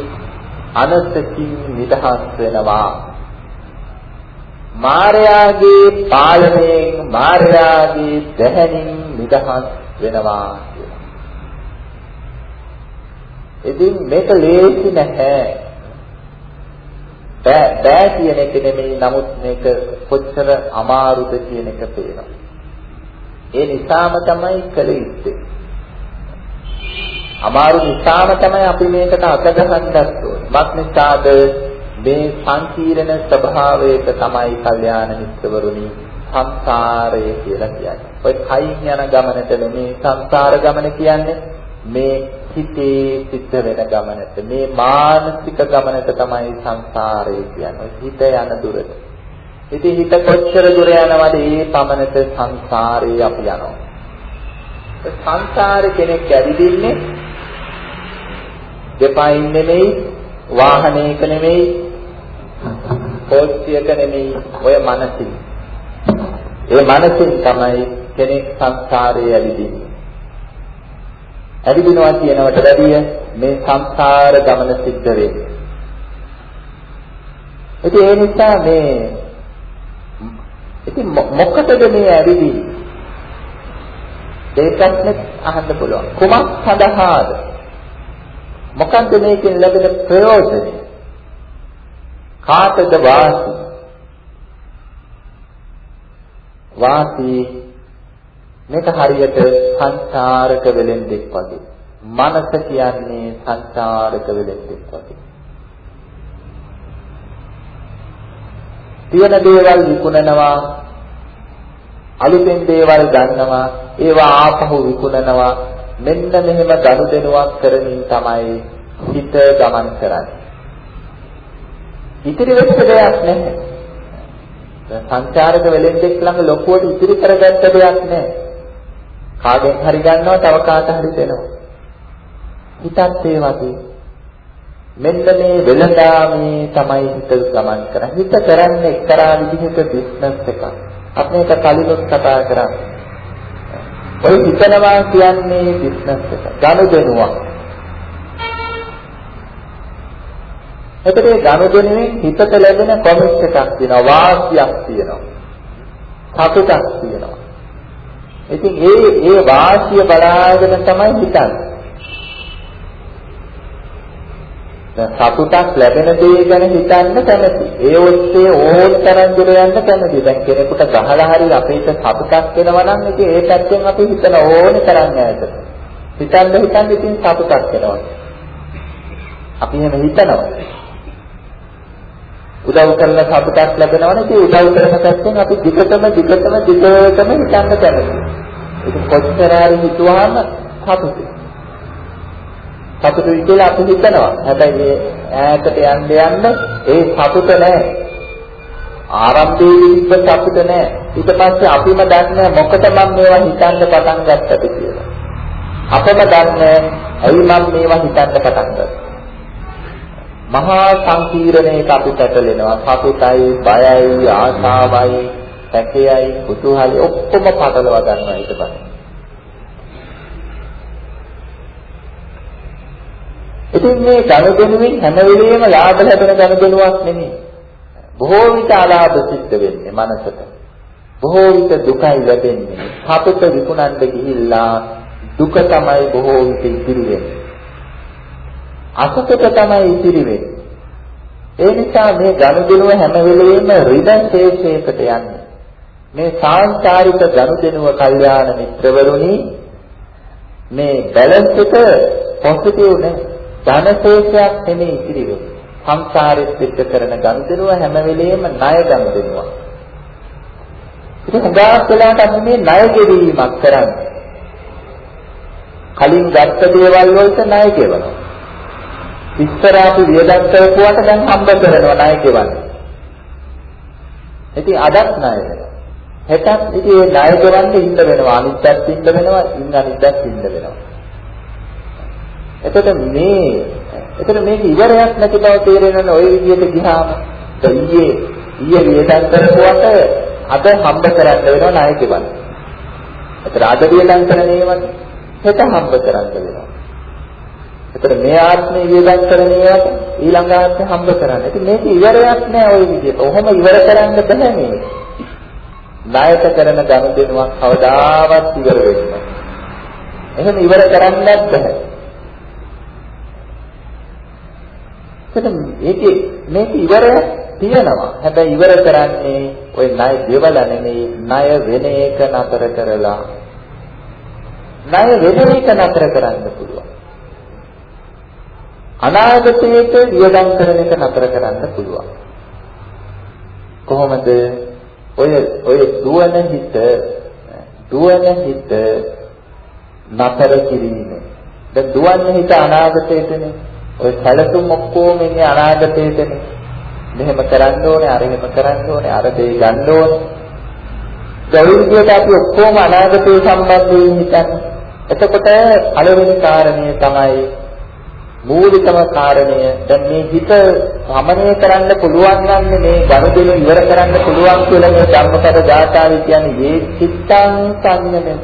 අනසකින් නිදහස් වෙනවා මාරයාගේ පාලනයෙන් මාරයාගේ දැහැණින් නිදහස් වෙනවා ඉතින් මේක ලේසි නැහැ බෑ බෑ කියන එක නෙමෙයි නමුත් මේක කොච්චර අමාරුද කියන එක පේනවා ඒ නිසාම තමයි කළ යුත්තේ. අමාරු නිසාම තමයි අපි මේකට අත ගහන්නත් ඕනේ. මත් නිසාද මේ සංකීර්ණ ස්වභාවයක තමයි කල්යාණ මිත්‍රවරුනි සංසාරය කියලා කියන්නේ. ඔය කයින් යන ගමනට නෙමේ සංසාර ගමන කියන්නේ මේ හිතේ සිද්ධ වෙන ගමනට මේ මානසික ගමනට තමයි සංසාරය කියන්නේ. හිත යන දුරට. ඉතින් හිත කොච්චර දුර යනවද ඒ පමණට සංසාරේ අපි යනවා. සංසාර කෙනෙක් ඇවිදින්නේ දෙපයින් නෙමෙයි වාහනයක නෙමෙයි කෝච්චියක නෙමෙයි ඔය මනසින්. ඒ මනසින් තමයි කෙනෙක් සංසාරේ ඇවිදින්නේ. ඇවිදිනවා කියනවට වැඩිය මේ සංසාර ගමන සිද්ධ වෙන්නේ. ඉතින් ඒ නිසා මේ ඉතින් මොකටද මේ ඇවිදින්නේ? ඒකත් අහන්න පුළුවන්. කුමක් සඳහාද? මොකන්ද මේකෙන් ලැබෙන ප්‍රයෝජනය? කාටද වාසි? වාසි මේක හරියට සංසාරක වෙලෙන්දෙක් වගේ. මනස කියන්නේ සංසාරක වෙලෙන්දෙක් වගේ. තියෙන දේවල් විකුණනවා අලුතෙන් දේවල් ගන්නවා ඒවා ආපහු විකුණනවා මෙන්න මෙහෙම ගනුදෙනුවක් කරමින් තමයි හිත ගමන් කරන්නේ ඉතිරි වෙච්ච දෙයක් නැහැ. සංචාරක වෙලෙන්දෙක් ළඟ ලොකුවට ඉතිරි කරගත්ත දෙයක් නැහැ. කාගෙන් හරි ගන්නවා තව කාට හරි දෙනවා. හිතත් ඒ වගේ. මෙන්න මේ වෙලඳාමේ තමයි හිත ගමන් කරන්නේ. හිත කරන්නේ එක්තරා විදිහක බිස්නස් එකක්. අපි ඒක කලිනුත් කතා කරා. ඔය හිතනවා කියන්නේ බිස්නස් එක. ගනුදෙනුවක්. එතකොට මේ ගනුදෙනුවෙන් හිතට ලැබෙන කොමිට් එකක් තියෙනවා වාසියක් තියෙනවා සතුටක් තියෙනවා ඉතින් ඒ ඒ වාසිය බලාගෙන තමයි හිතන්නේ සතුටක් ලැබෙන දේ ගැන හිතන්න කැමති. ඒ ඔස්සේ ඕන තරම් දුර යන්න කැමති. දැන් කෙනෙකුට ගහලා හරි අපිට සතුටක් වෙනවා නම් ඉතින් ඒ පැත්තෙන් අපි හිතන ඕන තරම් ඈතට. හිතන්න හිතන්න ඉතින් සතුටක් වෙනවා. අපි එහෙම හිතනවා. උදව් කරන සතුටක් ලැබෙනවනේ ඉතින් උදව් කරන පැත්තෙන් අපි දිගටම දිගටම දිගටම හිතන්න කැමති. ඒක කොච්චර හරි හිතුවාම සතුටුයි. සතුටුයි කියලා අපි හිතනවා. හැබැයි මේ ඈතට යන්න යන්න ඒ සතුට නැහැ. ආරම්භයේ තිබ්බ සතුට නැහැ. ඊට පස්සේ අපිම දන්නේ මොකද මම මේවා හිතන්න පටන් ගත්තද කියලා. අපම දන්නේ ඇයි මම මේවා හිතන්න පටන් ගත්තේ. මහා සංකීර්ණයක අපි පැටලෙනවා. සතුටයි, බයයි, ආශාවයි, සැකයයි, කුතුහලයි ඔක්කොම පටලවා ගන්නවා ඊට පස්සේ. ඉතින් මේ ගනුදෙනුවෙන් හැම වෙලෙම ලාභ ලැබෙන ගනුදෙනුවක් නෙමෙයි. බොහෝ විට අලාභ සිද්ධ වෙන්නේ මනසට. බොහෝ විට දුකයි ලැබෙන්නේ. සතුට විකුණන්න ගිහිල්ලා දුක තමයි බොහෝ විට ඉතිරි වෙන්නේ. අසතුට තමයි ඉතිරි වෙන්නේ. ඒ නිසා මේ ගනුදෙනුව හැම වෙලෙම ඍණ ශේෂයකට යන්නේ. මේ සාංචාරික ගනුදෙනුව කල්යාණ මිත්‍රවරුනි මේ බැලන්ස් එක පොසිටිව් නේ. ධනශේෂයක් නෙමෙයි ඉතිරි වෙන්නේ. සංසාරෙත් එක්ක කරන ගනුදෙනුව හැම වෙලෙම ණය ගනුදෙනුවක්. ඉතින් හුඟක් වෙලාවට අපි මේ ණය ගෙවීමක් කරන්නේ. කලින් ගත්ත දේවල් වලට ණය ගෙවනවා. ඉස්සර අපි වියදම් කරපුවාට දැන් හම්බ කරනවා ණය ගෙවන්නේ. ඉතින් අදත් ණය වෙනවා. හෙටත් ඉතින් මේ ණය ගෙවන්න ඉන්න වෙනවා. අනිත්‍යත් ඉන්න වෙනවා, ඉන්න අනිත්‍යත් ඉන්න වෙනවා. එතකොට මේ එතකොට මේක ඉවරයක් නැති බව තේරෙනවනේ ওই විදිහට ගියාම ඊයේ ඊයේ වියදම් කරපුවට අද හම්බ කරන්න වෙනවා ණය කිව්වනේ. එතකොට අද වියදම් කරන ඒවාට හෙට හම්බ කරන්න වෙනවා. එතකොට මේ ආත්මේ වියදම් කරන ඒවාට ඊළඟ ආත්මේ හම්බ කරන්න. ඉතින් මේක ඉවරයක් නෑ ওই විදිහට. ඔහොම ඉවර කරන්න බෑ මේ. ණයට කරන ගනුදෙනුවක් කවදාවත් ඉවර වෙන්නේ නෑ. එහෙම ඉවර කරන්නත් බෑ. එතකොට මේකේ මේක ඉවරයක් තියෙනවා. හැබැයි ඉවර කරන්නේ ওই ණය දෙවල නෙමෙයි ණය වෙන එක නතර කරලා ණය වෙන එක නතර කරන්න පුළුවන්. අනාගතයට වියදම් කරන එක නතර කරන්න පුළුවන්. කොහොමද? ඔය ඔය දුවන හිත දුවන හිත නතර කිරීම. දැන් දුවන්නේ හිත අනාගතයටනේ. ඔය සැලසුම් ඔක්කොම ඉන්නේ අනාගතයටනේ. මෙහෙම කරන්න ඕනේ, අර එහෙම කරන්න ඕනේ, අර දෙය ගන්න ඕනේ. ගෞරවයට අපි ඔක්කොම අනාගතය සම්බන්ධයෙන් හිතන්නේ. එතකොට පළවෙනි කාරණය තමයි මූලිකම කාරණය. දැන් මේ හිත සමනය කරන්න පුළුවන් නම් මේ ගනුදෙනු ඉවර කරන්න පුළුවන් කියලා මේ ධර්මපද ධාතාවේ කියන්නේ මේ චිත්තං සංයමෙන්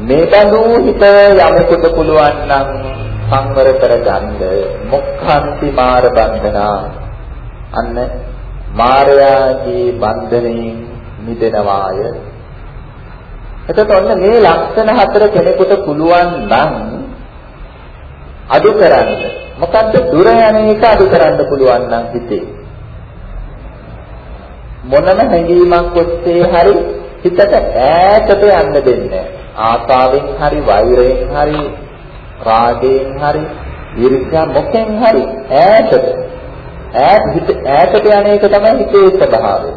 මේ බඳු හිත යමෙකුට පුළුවන් නම් සංවර කරගන්න මොක්ඛන්ති මාර බන්ධනා. අන්න මායාගේ බන්ධනයෙන් මිදෙනවාය. එතකොට ඔන්න මේ ලක්ෂණ හතර කෙනෙකුට පුළුවන් නම් අඩු කරන්න මොකද්ද දුර යන එක අඩු කරන්න පුළුවන් නම් හිතේ මොනම හැඟීමක් ඔස්සේ හරි හිතට ඈතට යන්න දෙන්නේ ආසාවෙන් හරි වෛරයෙන් හරි රාගයෙන් හරි ඊර්ෂ්‍යා මොකෙන් හරි ඈතට ඈත හිත ඈතට යන එක තමයි හිතේ ස්වභාවය.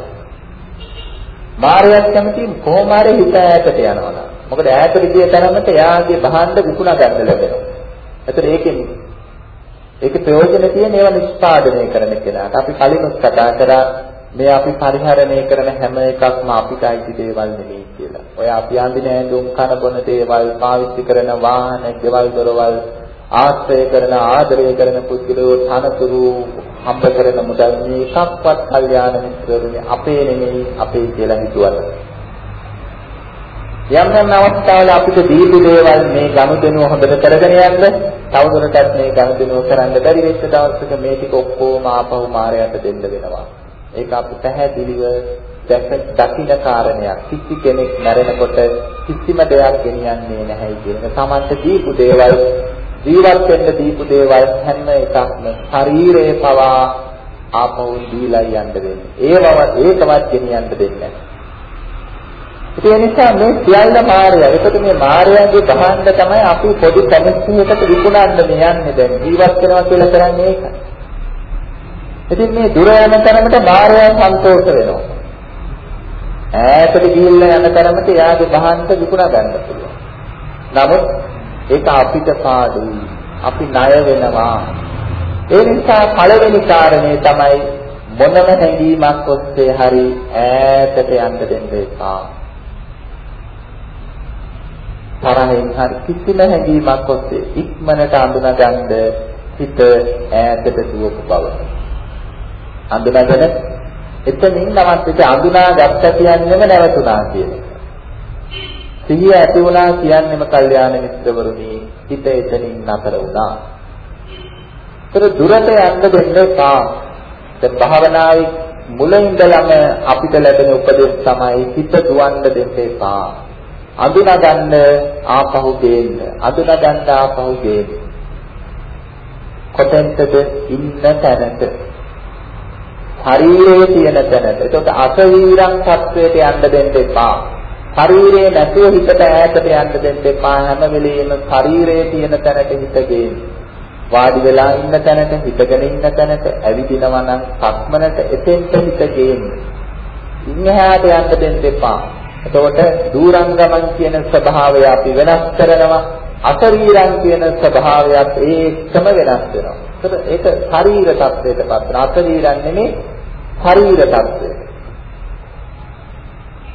මායයක් කැමති කොහොම හරි හිත ඈතට යනවා. මොකද ඈතට ගිය තරමට එයාගේ බහන්ඩ විකුණා ගන්න ලැබෙනවා. ඒතර ඒකෙන් ඒකේ ප්‍රයෝජන තියෙන ඒවා නිෂ්පාදනය කරන කෙනාට අපි කලිනුත් කතා කරා මේ අපි පරිහරණය කරන හැම එකක්ම අපිට අයිති දේවල් නෙමෙයි කියලා. ඔය අපි අඳින ඇඳුම් කන බොන දේවල් පාවිච්චි කරන වාහන, ගෙවල් දොරවල් ආශ්‍රය කරන ආදරය කරන පුද්ගලයෝ තනතුරු හම්බ කරන මුදල් මේ එකක්වත් කල්යාණ මිත්‍රවරුනි අපේ නෙමෙයි අපේ කියලා හිතුවට. යම් යම් අවස්ථාවල අපිට දීපු දේවල් මේ ගනුදෙනුව හොඳට කරගෙන යන්න තවදුරටත් මේ ගනුදෙනුව කරන්න බැරි වෙච්ච දවසක මේ ටික ඔක්කොම ආපහු මායයට දෙන්න වෙනවා. ඒක අපි පැහැදිලිව දැක දකින්න කාරණයක්. කිසි කෙනෙක් මැරෙනකොට කිසිම දෙයක් ගෙනියන්නේ නැහැ කියන එක. Tamante දීපු දේවල් ජීවත් වෙන්න දීපු දේවල් හැම එකක්ම ශරීරයේ පවා ආපහු දීලා යන්න වෙන්නේ. ඒවව ඒකවත් ගෙනියන්න දෙන්නේ නැහැ. ඒ නිසා මේ සියල්ල මායය. ඒකට මේ මායයන්ගේ ගහන්න තමයි අපි පොඩි කැමැත්තකට විකුණන්න මේ යන්නේ දැන්. ජීවත් වෙනවා කියලා කරන්නේ ඒකයි. ඉතින් මේ දුර යන තරමට මායය සන්තෝෂ වෙනවා. ඈතට ගිහිල්ලා යන තරමට එයාගේ ගහන්න විකුණා ගන්න පුළුවන්. නමුත් ඒක අපිට පාඩුයි. අපි ණය වෙනවා. ඒ නිසා පළවෙනි කාරණේ තමයි මොනම හැඟීමක් ඔස්සේ හරි ඈතට යන්න දෙන්න එපා. තරහෙන් හරි කිසිම හැඟීමක් ඔස්සේ ඉක්මනට අඳුනගන්න හිත ඈතට දුවපු බව. අඳුනගෙන එතනින් නවත් අඳුනා ගත්ත කියන්නේම නැවතුණා කියන එක. සිහිය ඇති වුණා කියන්නේම කල්යාණ මිත්‍රවරුනි හිත එතනින් නතර වුණා. ඒතර දුරට යන්න දෙන්න එපා. දැන් භාවනාවේ මුල ඉඳලම අපිට ලැබෙන උපදෙස් තමයි හිත දුවන්න දෙන්න එපා. අඳුනා ගන්න ආපහු දෙන්න. අඳුනා ගන්න ආපහු දෙන්න. කොතෙන්ද ඉන්න තැනට ශරීරයේ තියෙන තැනට. ඒකට අසවීරං සත්වයට යන්න දෙන්න එපා. ශරීරයේ නැතුව හිතට ඈතට යන්න දෙන්න එපා. හැම වෙලෙම ශරීරයේ තියෙන තැනට හිත ගේන්න. වාඩි වෙලා ඉන්න තැනට, හිතගෙන ඉන්න තැනට, ඇවිදිනවා නම් සක්මනට එතෙන්ට හිත ගේන්න. ඉන්නහාට යන්න දෙන්න එපා. එතකොට දූරංගමන් කියන ස්වභාවය අපි වෙනස් කරනවා. අශරීරං කියන ස්වභාවයත් ඒකම වෙනස් වෙනවා. ඒක ශරීර tattweට පත් වෙන අශරීරං නෙමෙයි ශරීර tattwe.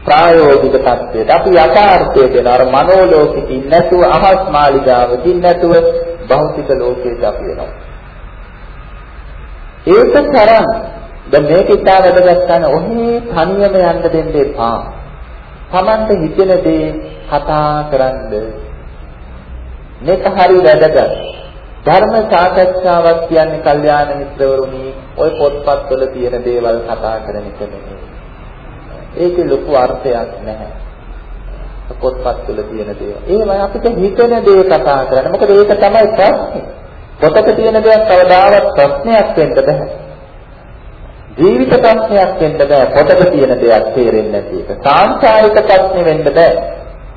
ප්‍රායෝගික tattweට අපි යථාර්ථයට එන අර මනෝ ලෝකෙකින් නැතුව අහස් මාලිගාවකින් නැතුව භෞතික ලෝකයට අපි එනවා. ඒක තරම් දැන් මේක ඉතා වැදගත් කරන ඔහේ තනියම යන්න දෙන්න එපා. Tamante හිතෙන දේ කතා කරන්න. මේක හරි වැදගත්. ධර්ම සාකච්ඡාවක් කියන්නේ කල්යාණ මිත්‍රවරුනි ওই පොත්පත්වල තියෙන දේවල් කතා කරන එක නෙමෙයි. ඒකේ ලොකු අර්ථයක් නැහැ. පොත්පත්වල තියෙන දේවල්. ඒවයි අපිට හිතෙන දේ කතා කරන්න. මොකද ඒක තමයි ප්‍රශ්නේ. පොතක තියෙන දේක් කවදාවත් ප්‍රශ්නයක් වෙන්න බෑ. ජීවිත ප්‍රශ්නයක් වෙන්න බෑ. පොතක තියෙන දේක් තේරෙන්නේ නැති එක. සාංශාරික ප්‍රශ්නේ වෙන්න බෑ.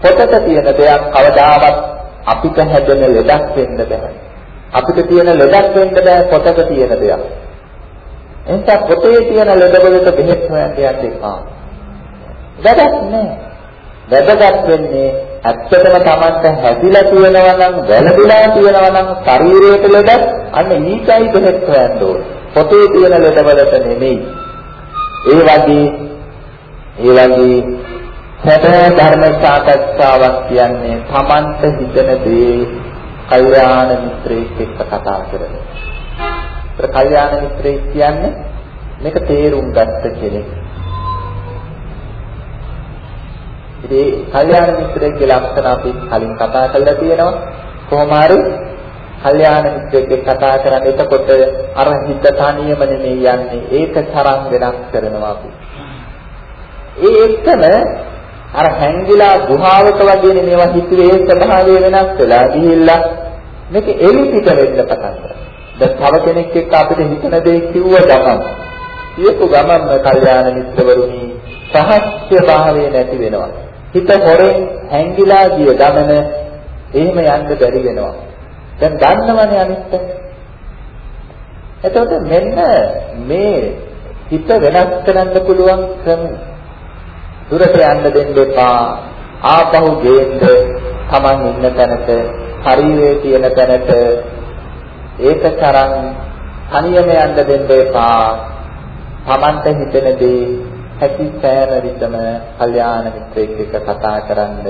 පොතක තියෙන දේක් කවදාවත් අපිට හැදෙන ලෙඩක් වෙන්න බෑ. අපිට තියෙන ලෙඩක් වෙන්න බෑ පොතක තියෙන දෙයක්. එනිසා පොතේ තියෙන ලෙඩවලට බෙහෙත් හොයන්න යන්න එපා. වැඩක් නෑ. වැදගත් වෙන්නේ ඇත්තටම Tamanta හැදිලා තියෙනවා නම් වැළඳිලා තියෙනවා නම් ශරීරයට ලෙඩ අන්න ඊටයි බෙහෙත් හොයන්න ඕනේ. පොතේ තියෙන ලෙඩවලට නෙමෙයි. ඒ වගේ ඒ වගේ සැබෑ ධර්ම සාකච්ඡාවක් කියන්නේ Tamanta හිතන දේ කල්යාණ මිත්‍රයෙක් එක්ක කතා කරන. ඒත් කල්යාණ මිත්‍රයෙක් කියන්නේ මේක තේරුම් ගත්ත කෙනෙක්. ඉතින් කල්යාණ මිත්‍රයෙක්ගේ ලක්ෂණ අපි කලින් කතා කරලා තියෙනවා. කොහොම හරි කල්යාණ මිත්‍රයෙක්ගේ කතා කරන්නේ එතකොට අර හිත තනියම නෙමෙයි යන්නේ ඒක තරම් වෙනස් කරනවා අපි. ඒ එක්කම අර හැංගිලා ගුහාවක වගේ මේවා හිතුවේ ස්වභාවය වෙනස් වෙලා ගිහිල්ලා මේක එලි පිට වෙන්න පටන් ගන්නවා. දැන් තව කෙනෙක් එක්ක අපිට හිතන දේ කිව්ව ගමන් කියපු ගමන්ම කල්යාණ මිත්‍රවරුනි සහස්‍ය භාවය නැති වෙනවා. හිත හොරෙන් හැංගිලා ගිය ගමන එහෙම යන්න බැරි වෙනවා. දැන් දන්නවනේ අනිත් එතකොට මෙන්න මේ හිත වෙනස් කරන්න පුළුවන් ක්‍රම දුරට යන්න දෙන්න එපා. ආපහු ගේන්න Taman ඉන්න තැනට, ශරීරයේ තියෙන තැනට ඒක තරම් තනියම යන්න දෙන්න එපා. Tamante හිතෙන දේ හැකි සෑම විටම කල්යාණ මිත්‍රෙක් එක්ක කතා කරන්න.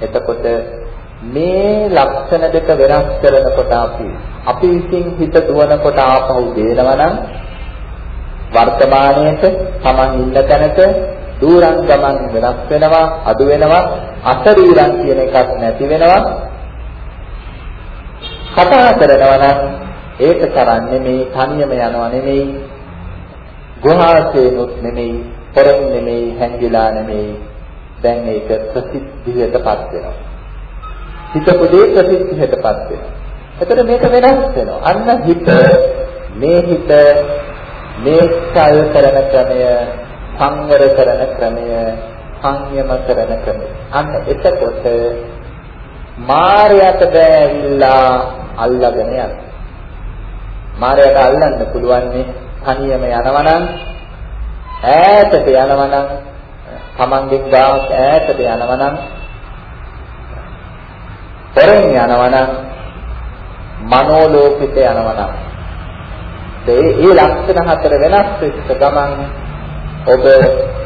එතකොට මේ ලක්ෂණ දෙක වෙනස් කරනකොට අපි අපි විසින් හිත දුවනකොට ආපහු දේනවා නම් වර්තමානයේට Taman ඉන්න තැනට දූරන් ගමන් වෙනස් වෙනවා අඩු වෙනවා අශරීරන් කියන එකක් නැති වෙනවා. කතා කරනවා නම් ඒක කරන්නේ මේ තනියම යනවා නෙමෙයි. ගුහාසේනොත් නෙමෙයි පොරෙන් නෙමෙයි හැංගිලා නෙමෙයි. දැන් ඒක ප්‍රසිද්ධියටපත් වෙනවා. හිතපු දේ ප්‍රසිද්ධියටපත් වෙනවා. එතකොට මේක වෙනස් වෙනවා. අන්න හිත මේ හිත මේ සල් කරන ක්‍රමය සංවර කරන ක්‍රමය සංයම කරන ක්‍රමය. අන්න එතකොට මායයට බෑවිලා අල්ලගෙන යන මායයට අල්ලන්න පුළුවන් තනියම යනවනම් ඈතට යනවනම් තමන්ගෙන් ගාක් ඈතට යනවනම් පෙරෙන් යනවනම් මනෝලෝකිත යනවනම් ඒ ඒ ලක්ෂණ හතර වෙනස් වෙච්ච ගමන් ඔබ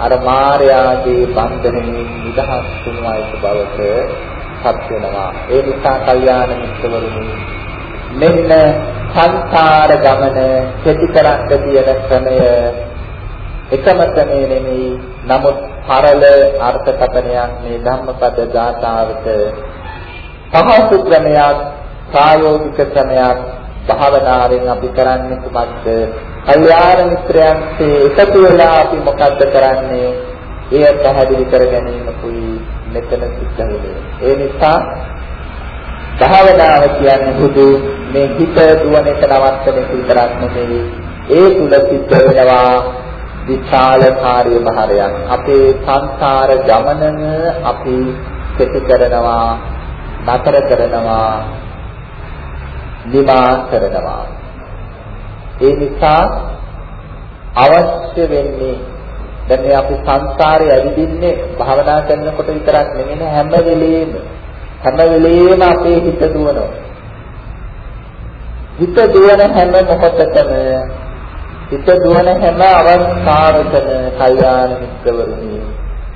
අර මායාවේ බන්ධනෙන් නිදහස් වුණායික බවට පත් වෙනවා. ඒ නිසා කල්යාණ මිත්‍රවරුනි මෙන්න සංසාර ගමන කෙටි කරන්න තියෙන ක්‍රමය එකම ක්‍රමය නෙමෙයි. නමුත් පරල අර්ථකථනයක් මේ ධම්මපද ගාථාවට පහසු ක්‍රමයක් ප්‍රායෝගික ක්‍රමයක් භාවනාවෙන් අපි කරන්නේ කුමක්ද? කල්යාණ මිත්‍රයන්සේ එකතු වෙලා අපි මොකද්ද කරන්නේ? එය පැහැදිලි කර ගැනීමකුයි මෙතන සිද්ධ වෙන්නේ. ඒ නිසා භාවනාව කියන්නේ හුදු මේ හිත දුවන එක නවත්තන එක විතරක් නෙමෙයි. ඒ තුල සිද්ධ වෙනවා විශාල කාර්ය භාරයක්. අපේ සංසාර ගමනම අපි කෙටි කරනවා, නතර කරනවා, නිමා කරනවා. ඒ නිසා අවශ්‍ය වෙන්නේ දැන් මේ අපි සංසාරේ ඇවිදින්නේ භාවනා කරනකොට විතරක් නෙමෙයි හැම වෙලෙම හැම වෙලෙම අපේ හිත දුවනවා. හිත දුවන හැම මොහොතකම හිත දුවන හැම අවස්ථාවකම කල්යාණ මිත්‍රවරුනි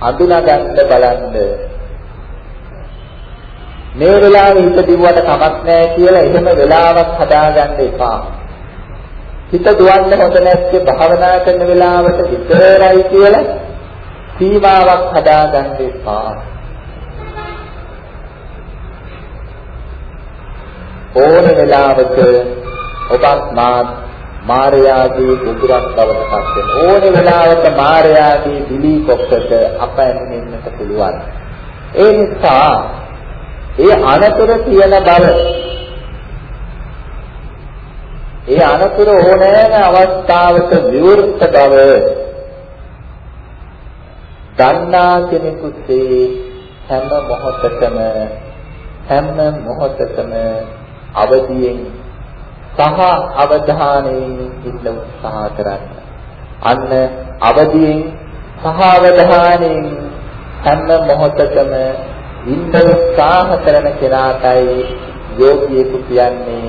අඳුනා ගන්න බලන්න මේ වෙලාවේ හිත දිව්වට කමක් නැහැ කියලා එහෙම වෙලාවක් හදාගන්න එපා. හිත දුවන්න හොඳ නැත්තේ භාවනා කරන වෙලාවට විතරයි කියලා සීමාවක් හදාගන්න එපා. ඕන වෙලාවක ඔබත් මාත් මාර්යාගේ උගුරක් බවට පත් වෙන ඕන වෙලාවක මාර්යාගේ දිලි කොක්කට අප ඇමිනෙන්නට පුළුවන්. ඒ නිසා ඒ අනතුර තියෙන බව ඒ අනතුර ඕනෑම අවස්ථාවක විවෘත බව දන්නා කෙනෙකුසේ හැම මොහොතකම හැම මොහොතකම අවදියෙන් සහ අවධානයෙන් ඉන්න උත්සාහ කරන්න. අන්න අවදියෙන් සහ අවධානයෙන් හැම මොහොතකම ඉන්න උත්සාහ කරන කෙනාටයි යෝගියෙකු කියන්නේ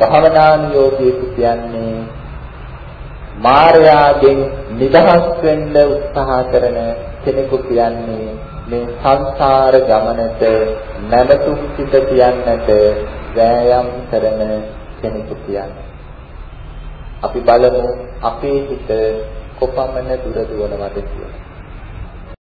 භාවනානුයෝගියෙකු කියන්නේ මායාවෙන් නිදහස් වෙන්න උත්සාහ කරන කෙනෙකු කියන්නේ මේ සංසාර ගමනට නැවතුම් සිට කියන්නට වෑයම් කරන කෙනෙකු කියන්නේ. අපි බලමු අපේ හිත කොපමණ දුර දුවනවද කියලා.